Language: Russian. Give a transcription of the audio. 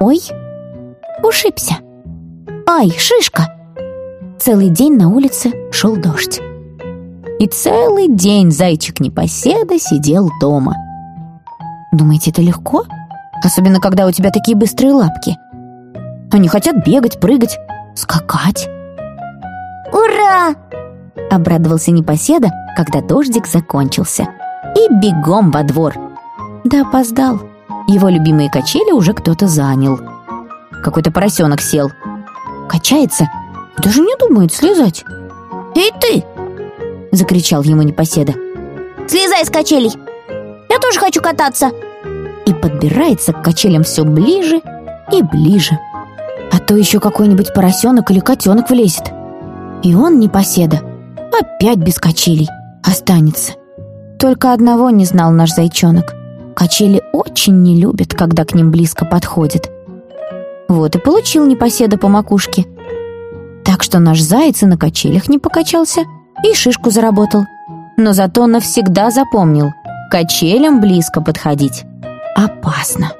Ой, ушибся. Ай, шишка. Целый день на улице шел дождь. И целый день зайчик-непоседа сидел дома. Думаете, это легко? Особенно, когда у тебя такие быстрые лапки. Они хотят бегать, прыгать, скакать. Ура! Обрадовался непоседа, когда дождик закончился. И бегом во двор. Да опоздал. Его любимые качели уже кто-то занял. Какой-то поросенок сел. Качается, даже не думает слезать. Эй ты! Закричал ему непоседа. Слезай с качелей! Я тоже хочу кататься! И подбирается к качелям все ближе и ближе. А то еще какой-нибудь поросенок или котенок влезет. И он, непоседа, опять без качелей останется. Только одного не знал наш зайчонок. Качели очень не любят, когда к ним близко подходят. Вот и получил непоседа по макушке. Так что наш заяц и на качелях не покачался, и шишку заработал. Но зато навсегда запомнил, качелям близко подходить опасно.